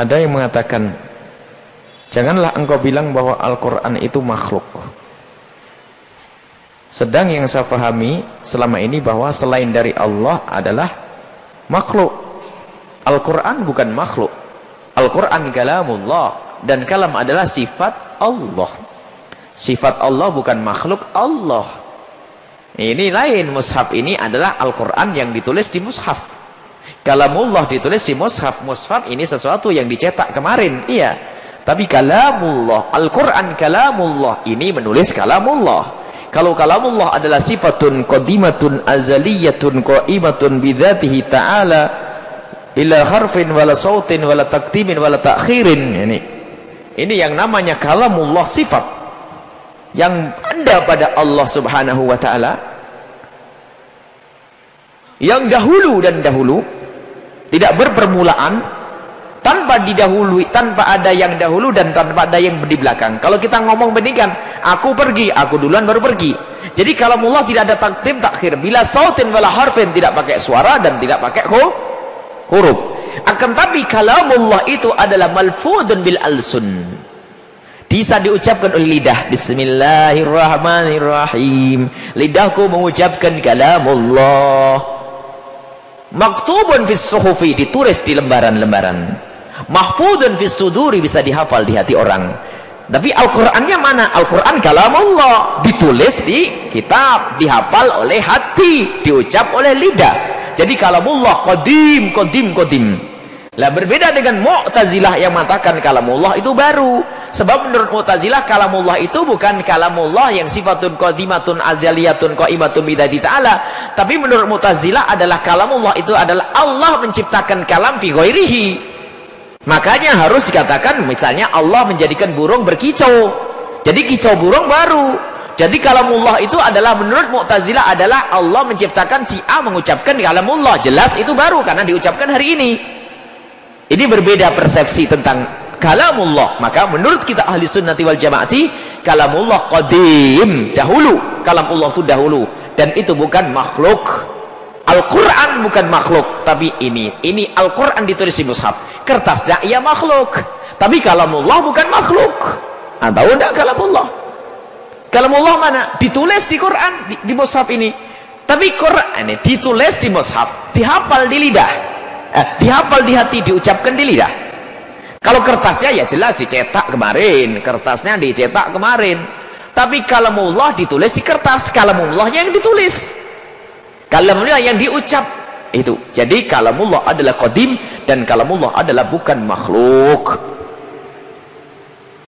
ada yang mengatakan janganlah engkau bilang bahwa Al-Quran itu makhluk. Sedang yang saya fahami selama ini bahwa selain dari Allah adalah makhluk. Al-Quran bukan makhluk. Al-Quran kalamullah dan kalam adalah sifat Allah. Sifat Allah bukan makhluk Allah. Ini lain mushaf ini adalah Al-Quran yang ditulis di mushaf kalamullah ditulis di mushaf. Mushaf ini sesuatu yang dicetak kemarin. Iya. Tapi kalamullah Al-Quran kalamullah ini menulis kalamullah. Kalau kalamullah adalah sifatun qadimatun azaliyatun qaimatun bidzatihi ta'ala bila harfin wala sautin wala taktimin wala takhirin. Ini. Ini yang namanya kalamullah sifat. Yang ada pada Allah subhanahu wa ta'ala. Yang dahulu dan dahulu tidak berpermulaan tanpa didahului tanpa ada yang dahulu dan tanpa ada yang di belakang. Kalau kita ngomong benikan aku pergi aku duluan baru pergi. Jadi kalau Allah tidak ada taktim takhir. Bila sautin wala harfin tidak pakai suara dan tidak pakai huruf. Akan tapi kalamullah itu adalah malfudun bil alsun. Bisa diucapkan oleh lidah. Bismillahirrahmanirrahim. Lidahku mengucapkan kalamullah maktubun fis suhufi ditulis di lembaran-lembaran. Mahfudun fis suduri bisa dihafal di hati orang. Tapi Al-Qur'annya mana? Al-Qur'an kalam Allah ditulis di kitab dihafal oleh hati diucap oleh lidah. Jadi kalamullah qadim qadim qadim. Lah berbeda dengan Mu'tazilah yang mengatakan kalamullah itu baru sebab menurut Mu'tazilah kalamullah itu bukan kalamullah yang sifatun qadimatun azaliyatun qaimatun bidati ta'ala. Tapi menurut Mu'tazilah adalah kalamullah itu adalah Allah menciptakan kalam fi ghairihi. Makanya harus dikatakan misalnya Allah menjadikan burung berkicau. Jadi kicau burung baru. Jadi kalamullah itu adalah menurut Mu'tazilah adalah Allah menciptakan si A mengucapkan kalamullah. Jelas itu baru karena diucapkan hari ini. Ini berbeda persepsi tentang kalamullah. Maka menurut kita ahli sunnati wal jamaati kalamullah qadim dahulu. Kalamullah itu dahulu. Dan itu bukan makhluk. Al-Quran bukan makhluk. Tapi ini ini Al-Quran ditulis di mushaf. Kertasnya ia makhluk. Tapi kalamullah bukan makhluk. Atau tidak kalamullah? Kalamullah mana? Ditulis di Quran di, di mushaf ini. Tapi Quran ini ditulis di mushaf. Dihafal di lidah. Eh, dihafal di hati diucapkan di lidah kalau kertasnya ya jelas dicetak kemarin, kertasnya dicetak kemarin. Tapi kalamullah ditulis di kertas, kalamullah yang ditulis. Kalamullah yang diucap itu. Jadi kalamullah adalah qadim dan kalamullah adalah bukan makhluk.